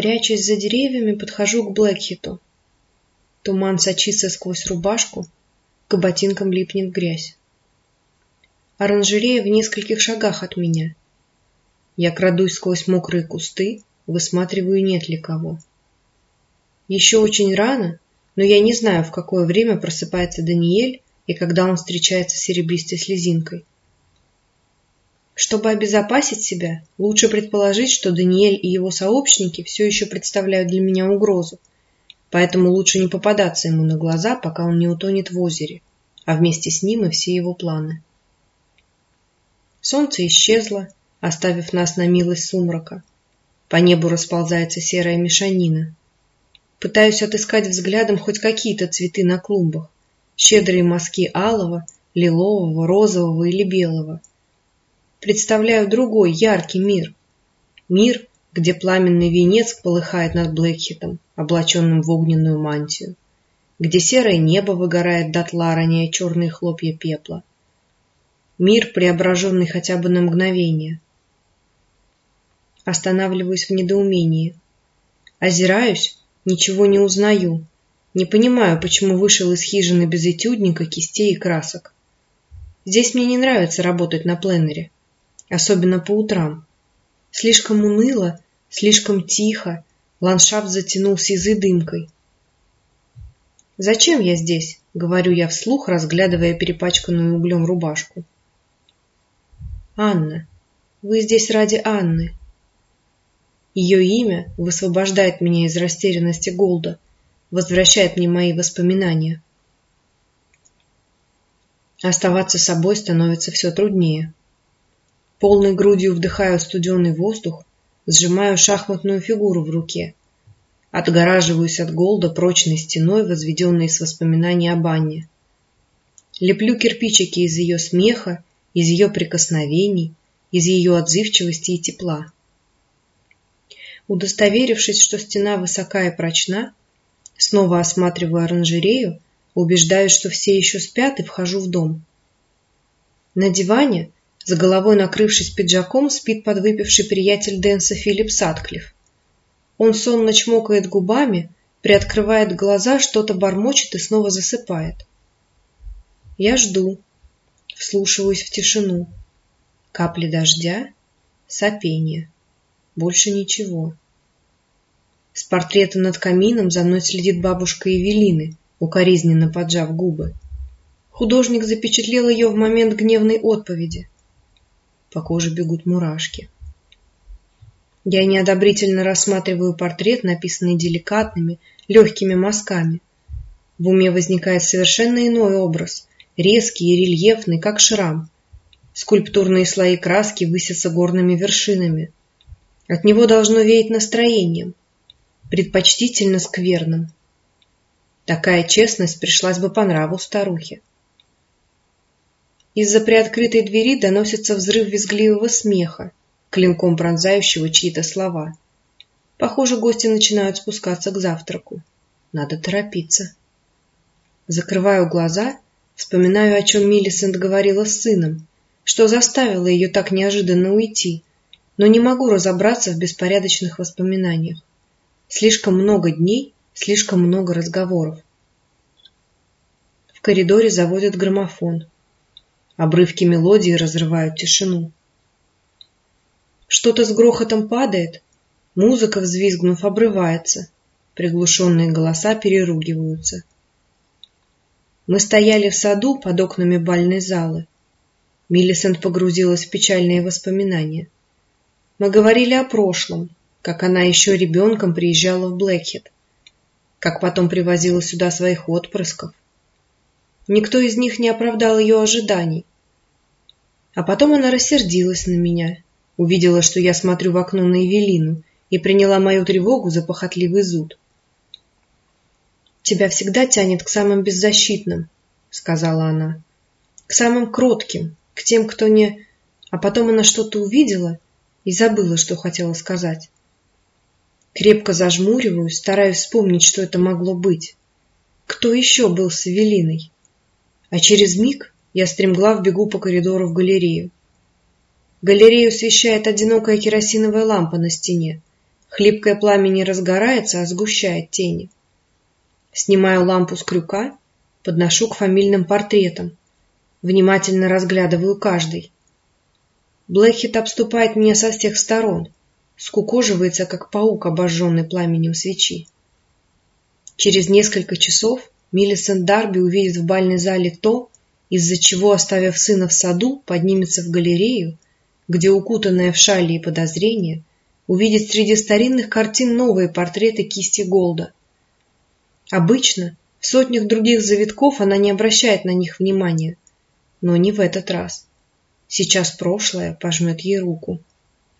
Прячась за деревьями, подхожу к Блэкхиту. Туман сочится сквозь рубашку, к ботинкам липнет грязь. Оранжерея в нескольких шагах от меня. Я крадусь сквозь мокрые кусты, высматриваю, нет ли кого. Еще очень рано, но я не знаю, в какое время просыпается Даниэль и когда он встречается с серебристой слезинкой. Чтобы обезопасить себя, лучше предположить, что Даниэль и его сообщники все еще представляют для меня угрозу, поэтому лучше не попадаться ему на глаза, пока он не утонет в озере, а вместе с ним и все его планы. Солнце исчезло, оставив нас на милость сумрака. По небу расползается серая мешанина. Пытаюсь отыскать взглядом хоть какие-то цветы на клумбах, щедрые мазки алого, лилового, розового или белого. Представляю другой, яркий мир. Мир, где пламенный венец полыхает над Блэкхитом, облаченным в огненную мантию, где серое небо выгорает дотла, роняя черные хлопья пепла. Мир, преображенный хотя бы на мгновение. Останавливаюсь в недоумении. Озираюсь, ничего не узнаю. Не понимаю, почему вышел из хижины без этюдника, кистей и красок. Здесь мне не нравится работать на пленере, особенно по утрам. Слишком уныло, слишком тихо, ландшафт затянул сизой дымкой. «Зачем я здесь?» — говорю я вслух, разглядывая перепачканную углем рубашку. «Анна. Вы здесь ради Анны». Ее имя высвобождает меня из растерянности Голда, возвращает мне мои воспоминания. Оставаться собой становится все труднее. Полной грудью вдыхаю студеный воздух, сжимаю шахматную фигуру в руке. Отгораживаюсь от Голда прочной стеной, возведенной из воспоминаний об Анне. Леплю кирпичики из ее смеха, из ее прикосновений, из ее отзывчивости и тепла. Удостоверившись, что стена высока и прочна, снова осматриваю оранжерею, убеждаюсь, что все еще спят, и вхожу в дом. На диване за головой накрывшись пиджаком, спит подвыпивший приятель Дэнса Филипп Садклифф. Он сонно чмокает губами, приоткрывает глаза, что-то бормочет и снова засыпает. Я жду, вслушиваюсь в тишину. Капли дождя, сопение. Больше ничего. С портрета над камином за мной следит бабушка Евелины, укоризненно поджав губы. Художник запечатлел ее в момент гневной отповеди – по коже бегут мурашки. Я неодобрительно рассматриваю портрет, написанный деликатными, легкими мазками. В уме возникает совершенно иной образ, резкий и рельефный, как шрам. Скульптурные слои краски высятся горными вершинами. От него должно веять настроением, предпочтительно скверным. Такая честность пришлась бы по нраву старухе. Из-за приоткрытой двери доносится взрыв визгливого смеха, клинком пронзающего чьи-то слова. Похоже, гости начинают спускаться к завтраку. Надо торопиться. Закрываю глаза, вспоминаю, о чем Миллисент говорила с сыном, что заставило ее так неожиданно уйти, но не могу разобраться в беспорядочных воспоминаниях. Слишком много дней, слишком много разговоров. В коридоре заводят граммофон. Обрывки мелодии разрывают тишину. Что-то с грохотом падает, музыка, взвизгнув, обрывается, приглушенные голоса переругиваются. Мы стояли в саду под окнами бальной залы. Миллисент погрузилась в печальные воспоминания. Мы говорили о прошлом, как она еще ребенком приезжала в Блэкхед, как потом привозила сюда своих отпрысков. Никто из них не оправдал ее ожиданий, а потом она рассердилась на меня, увидела, что я смотрю в окно на Эвелину и приняла мою тревогу за похотливый зуд. «Тебя всегда тянет к самым беззащитным», — сказала она, — «к самым кротким, к тем, кто не...» А потом она что-то увидела и забыла, что хотела сказать. Крепко зажмуриваюсь, стараюсь вспомнить, что это могло быть. Кто еще был с Эвелиной? А через миг я стремглав бегу по коридору в галерею. Галерею освещает одинокая керосиновая лампа на стене. Хлипкое пламя не разгорается, а сгущает тени. Снимаю лампу с крюка, подношу к фамильным портретам. Внимательно разглядываю каждый. Блэкхит обступает меня со всех сторон, скукоживается, как паук, обожженный пламенем свечи. Через несколько часов Миллисент Дарби увидит в бальной зале то, из-за чего, оставив сына в саду, поднимется в галерею, где, укутанная в шали и подозрения, увидит среди старинных картин новые портреты кисти Голда. Обычно в сотнях других завитков она не обращает на них внимания, но не в этот раз. Сейчас прошлое пожмет ей руку,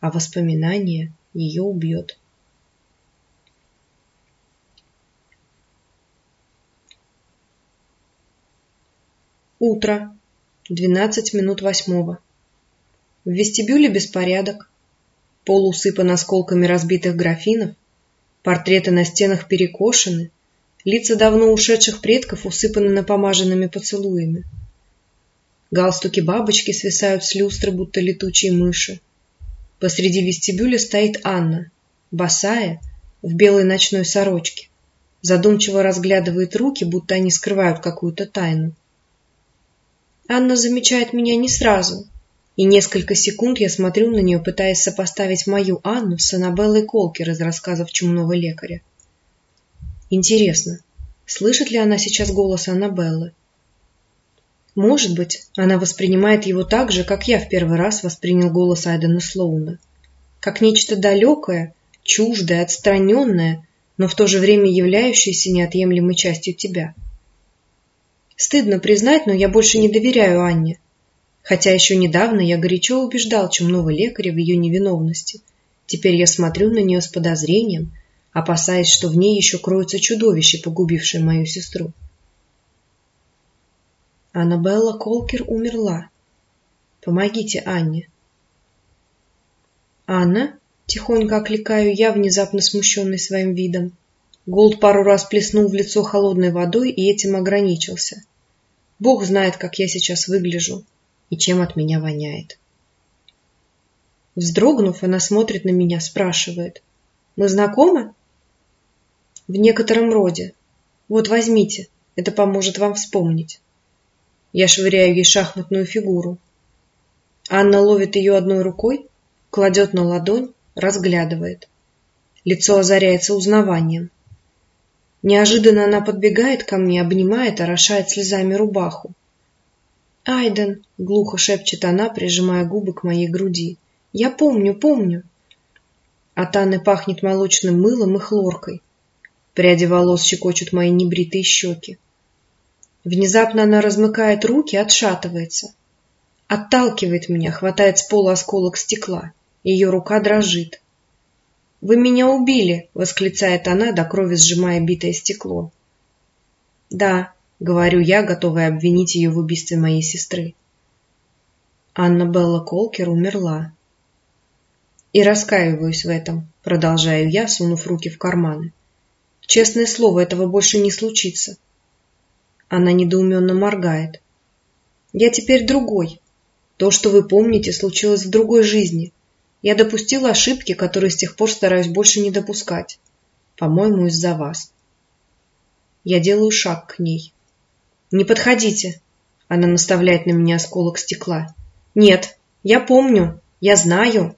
а воспоминание ее убьет. Утро. Двенадцать минут восьмого. В вестибюле беспорядок. Пол усыпан осколками разбитых графинов. Портреты на стенах перекошены. Лица давно ушедших предков усыпаны напомаженными поцелуями. Галстуки бабочки свисают с люстры, будто летучие мыши. Посреди вестибюля стоит Анна, босая, в белой ночной сорочке. Задумчиво разглядывает руки, будто они скрывают какую-то тайну. Анна замечает меня не сразу, и несколько секунд я смотрю на нее, пытаясь сопоставить мою Анну с Аннабеллой Колкер из рассказов чумного лекаря. Интересно, слышит ли она сейчас голос Аннабеллы? Может быть, она воспринимает его так же, как я в первый раз воспринял голос Айдена Слоуна. Как нечто далекое, чуждое, отстраненное, но в то же время являющееся неотъемлемой частью тебя – Стыдно признать, но я больше не доверяю Анне. Хотя еще недавно я горячо убеждал чумного лекаря в ее невиновности. Теперь я смотрю на нее с подозрением, опасаясь, что в ней еще кроется чудовище, погубившее мою сестру. Аннабелла Колкер умерла. Помогите Анне. Анна, тихонько окликаю я, внезапно смущенный своим видом. Голд пару раз плеснул в лицо холодной водой и этим ограничился. Бог знает, как я сейчас выгляжу и чем от меня воняет. Вздрогнув, она смотрит на меня, спрашивает. «Мы знакомы?» «В некотором роде. Вот возьмите, это поможет вам вспомнить». Я швыряю ей шахматную фигуру. Анна ловит ее одной рукой, кладет на ладонь, разглядывает. Лицо озаряется узнаванием. Неожиданно она подбегает ко мне, обнимает, орошает слезами рубаху. «Айден!» — глухо шепчет она, прижимая губы к моей груди. «Я помню, помню!» От Анны пахнет молочным мылом и хлоркой. Пряди волос щекочут мои небритые щеки. Внезапно она размыкает руки, отшатывается. Отталкивает меня, хватает с пола осколок стекла. Ее рука дрожит. «Вы меня убили!» — восклицает она, до крови сжимая битое стекло. «Да», — говорю я, готовая обвинить ее в убийстве моей сестры. Анна Белла Колкер умерла. И раскаиваюсь в этом, продолжаю я, сунув руки в карманы. Честное слово, этого больше не случится. Она недоуменно моргает. Я теперь другой. То, что вы помните, случилось в другой жизни. Я допустила ошибки, которые с тех пор стараюсь больше не допускать. По-моему, из-за вас. Я делаю шаг к ней. «Не подходите!» Она наставляет на меня осколок стекла. «Нет, я помню, я знаю!»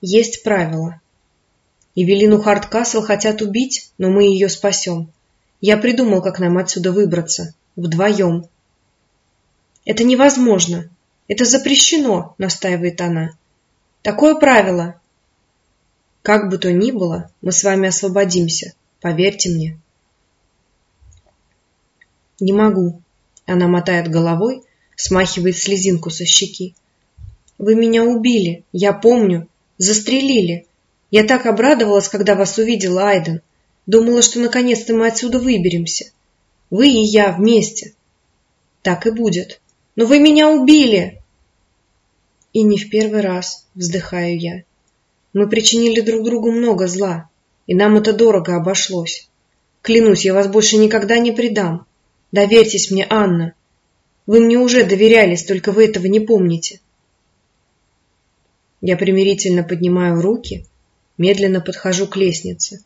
Есть правило. Евелину Харткасл хотят убить, но мы ее спасем. Я придумал, как нам отсюда выбраться. Вдвоем. Это невозможно. Это запрещено, настаивает она. Такое правило. Как бы то ни было, мы с вами освободимся, поверьте мне. Не могу. Она мотает головой, смахивает слезинку со щеки. Вы меня убили, я помню, застрелили. Я так обрадовалась, когда вас увидела, Айден. Думала, что наконец-то мы отсюда выберемся. Вы и я вместе. Так и будет. Но вы меня убили! И не в первый раз, вздыхаю я. Мы причинили друг другу много зла, и нам это дорого обошлось. Клянусь, я вас больше никогда не предам. Доверьтесь мне, Анна. Вы мне уже доверялись, только вы этого не помните. Я примирительно поднимаю руки, медленно подхожу к лестнице.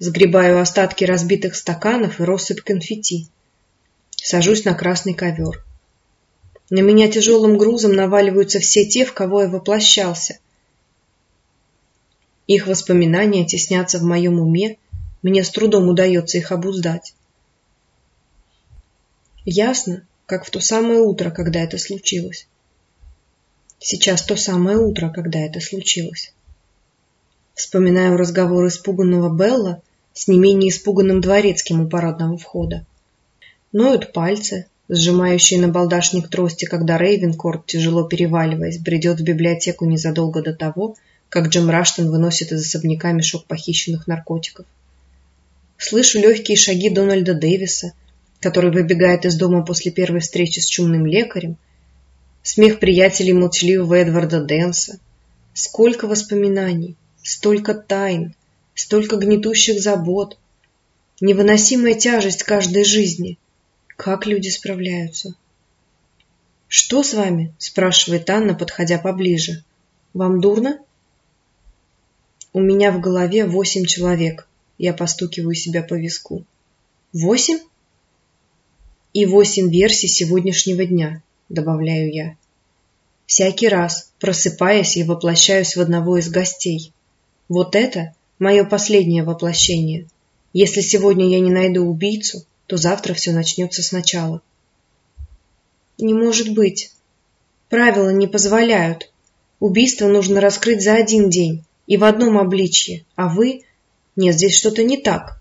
Сгребаю остатки разбитых стаканов и россыпь конфетти. Сажусь на красный ковер. На меня тяжелым грузом наваливаются все те, в кого я воплощался. Их воспоминания теснятся в моем уме, мне с трудом удается их обуздать. Ясно, как в то самое утро, когда это случилось. Сейчас то самое утро, когда это случилось. Вспоминаю разговор испуганного Белла с не менее испуганным дворецким у парадного входа. Ноют пальцы, сжимающие на балдашник трости, когда Рейвенкорт, тяжело переваливаясь, бредет в библиотеку незадолго до того, как Джим Раштон выносит из особняка мешок похищенных наркотиков. Слышу легкие шаги Дональда Дэвиса, который выбегает из дома после первой встречи с чумным лекарем, смех приятелей молчаливого Эдварда Дэнса. Сколько воспоминаний, столько тайн, столько гнетущих забот, невыносимая тяжесть каждой жизни. Как люди справляются? «Что с вами?» – спрашивает Анна, подходя поближе. «Вам дурно?» У меня в голове восемь человек. Я постукиваю себя по виску. Восемь? И восемь версий сегодняшнего дня, добавляю я. Всякий раз, просыпаясь, я воплощаюсь в одного из гостей. Вот это мое последнее воплощение. Если сегодня я не найду убийцу, то завтра все начнется сначала. Не может быть. Правила не позволяют. Убийство нужно раскрыть за один день и в одном обличье, а вы... Нет, здесь что-то не так.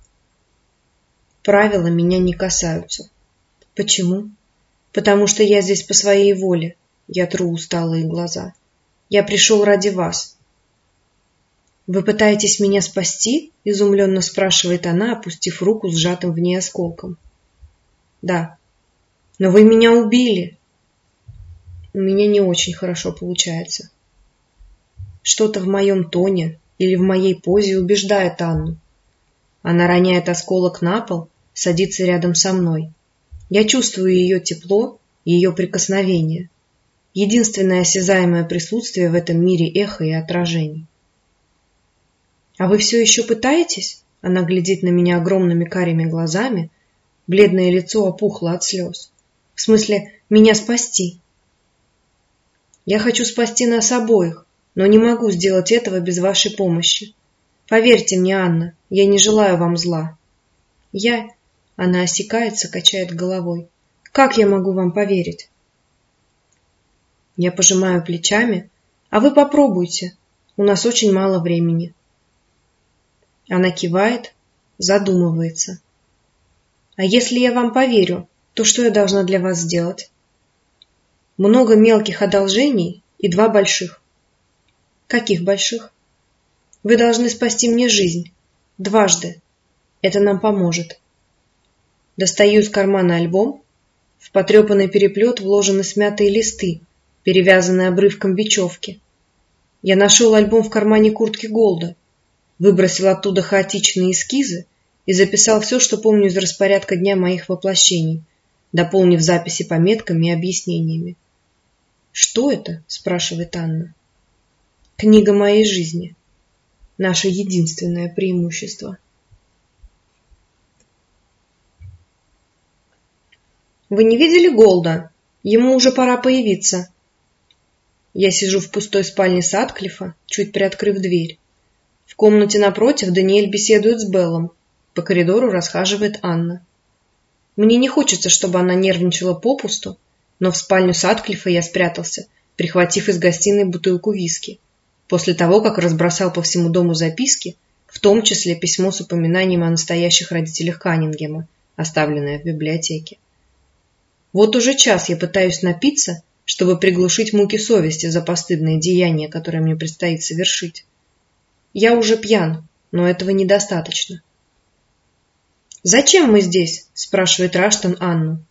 Правила меня не касаются. Почему? Потому что я здесь по своей воле. Я тру усталые глаза. Я пришел ради вас. Вы пытаетесь меня спасти? Изумленно спрашивает она, опустив руку сжатым в ней осколком. Да. Но вы меня убили. У меня не очень хорошо получается. Что-то в моем тоне или в моей позе убеждает Анну. Она роняет осколок на пол, садится рядом со мной. Я чувствую ее тепло ее прикосновение. Единственное осязаемое присутствие в этом мире эхо и отражений. «А вы все еще пытаетесь?» Она глядит на меня огромными карими глазами. Бледное лицо опухло от слез. «В смысле, меня спасти?» «Я хочу спасти нас обоих, но не могу сделать этого без вашей помощи. Поверьте мне, Анна, я не желаю вам зла. Я она осекается, качает головой. Как я могу вам поверить? Я пожимаю плечами. А вы попробуйте. У нас очень мало времени. Она кивает, задумывается. А если я вам поверю, то что я должна для вас сделать? Много мелких одолжений и два больших. Каких больших? Вы должны спасти мне жизнь. Дважды. Это нам поможет. Достаю из кармана альбом. В потрепанный переплет вложены смятые листы, перевязанные обрывком бечевки. Я нашел альбом в кармане куртки Голда, выбросил оттуда хаотичные эскизы и записал все, что помню из распорядка дня моих воплощений, дополнив записи пометками и объяснениями. «Что это?» – спрашивает Анна. «Книга моей жизни. Наше единственное преимущество». Вы не видели Голда? Ему уже пора появиться. Я сижу в пустой спальне Садклифа, чуть приоткрыв дверь. В комнате напротив Даниэль беседует с Беллом. По коридору расхаживает Анна. Мне не хочется, чтобы она нервничала попусту, но в спальню Садклифа я спрятался, прихватив из гостиной бутылку виски. После того, как разбросал по всему дому записки, в том числе письмо с упоминанием о настоящих родителях Каннингема, оставленное в библиотеке. Вот уже час я пытаюсь напиться, чтобы приглушить муки совести за постыдное деяние, которое мне предстоит совершить. Я уже пьян, но этого недостаточно. «Зачем мы здесь?» – спрашивает Раштон Анну.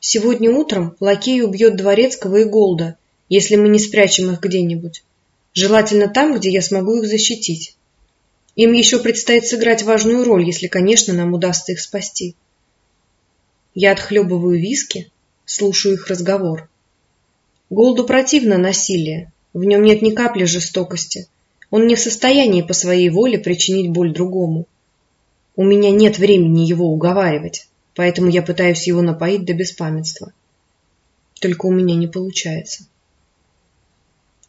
«Сегодня утром лакей убьет Дворецкого и Голда, если мы не спрячем их где-нибудь. Желательно там, где я смогу их защитить. Им еще предстоит сыграть важную роль, если, конечно, нам удастся их спасти». Я отхлебываю виски, слушаю их разговор. Голду противно насилие, в нем нет ни капли жестокости. Он не в состоянии по своей воле причинить боль другому. У меня нет времени его уговаривать, поэтому я пытаюсь его напоить до беспамятства. Только у меня не получается.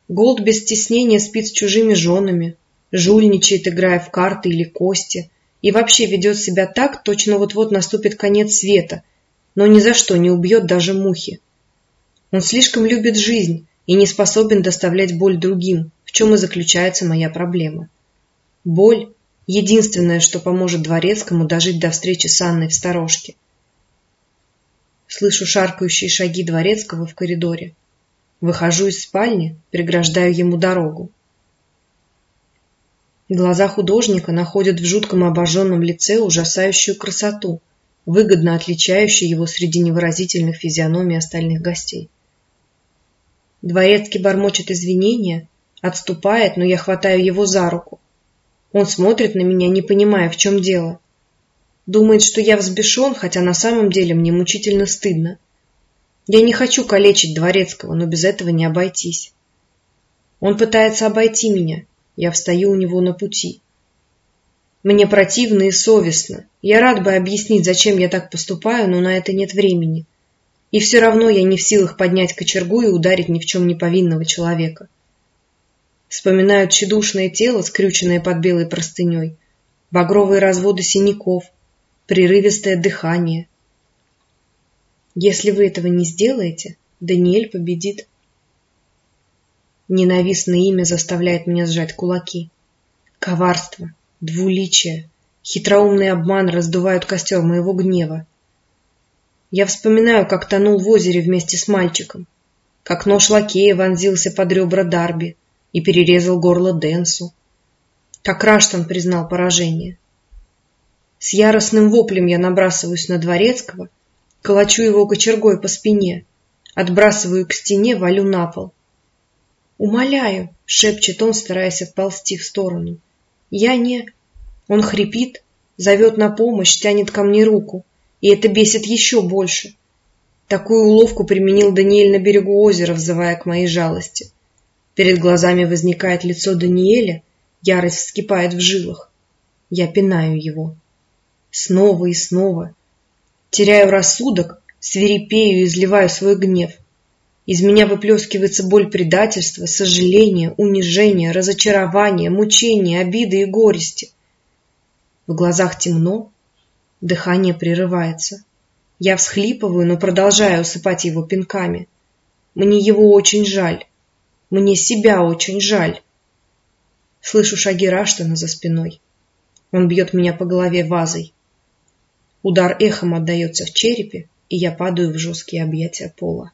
Голд без стеснения спит с чужими женами, жульничает, играя в карты или кости, и вообще ведет себя так, точно вот-вот наступит конец света, но ни за что не убьет даже мухи. Он слишком любит жизнь и не способен доставлять боль другим, в чем и заключается моя проблема. Боль – единственное, что поможет Дворецкому дожить до встречи с Анной в сторожке. Слышу шаркающие шаги Дворецкого в коридоре. Выхожу из спальни, преграждаю ему дорогу. Глаза художника находят в жутком обожженном лице ужасающую красоту, выгодно отличающую его среди невыразительных физиономий остальных гостей. Дворецкий бормочет извинения, отступает, но я хватаю его за руку. Он смотрит на меня, не понимая, в чем дело. Думает, что я взбешен, хотя на самом деле мне мучительно стыдно. Я не хочу калечить Дворецкого, но без этого не обойтись. Он пытается обойти меня. Я встаю у него на пути. Мне противно и совестно. Я рад бы объяснить, зачем я так поступаю, но на это нет времени. И все равно я не в силах поднять кочергу и ударить ни в чем не повинного человека. Вспоминаю тщедушное тело, скрюченное под белой простыней, багровые разводы синяков, прерывистое дыхание. Если вы этого не сделаете, Даниэль победит. Ненавистное имя заставляет меня сжать кулаки. Коварство, двуличие, хитроумный обман раздувают костер моего гнева. Я вспоминаю, как тонул в озере вместе с мальчиком, как нож лакея вонзился под ребра Дарби и перерезал горло Денсу, как Раштон признал поражение. С яростным воплем я набрасываюсь на Дворецкого, колочу его кочергой по спине, отбрасываю к стене, валю на пол. «Умоляю!» — шепчет он, стараясь отползти в сторону. «Я не...» Он хрипит, зовет на помощь, тянет ко мне руку и это бесит еще больше. Такую уловку применил Даниэль на берегу озера, взывая к моей жалости. Перед глазами возникает лицо Даниэля, ярость вскипает в жилах. Я пинаю его. Снова и снова. Теряю рассудок, свирепею и изливаю свой гнев. Из меня выплескивается боль предательства, сожаления, унижения, разочарования, мучения, обиды и горести. В глазах темно, Дыхание прерывается. Я всхлипываю, но продолжаю усыпать его пинками. Мне его очень жаль. Мне себя очень жаль. Слышу шаги Раштана за спиной. Он бьет меня по голове вазой. Удар эхом отдается в черепе, и я падаю в жесткие объятия пола.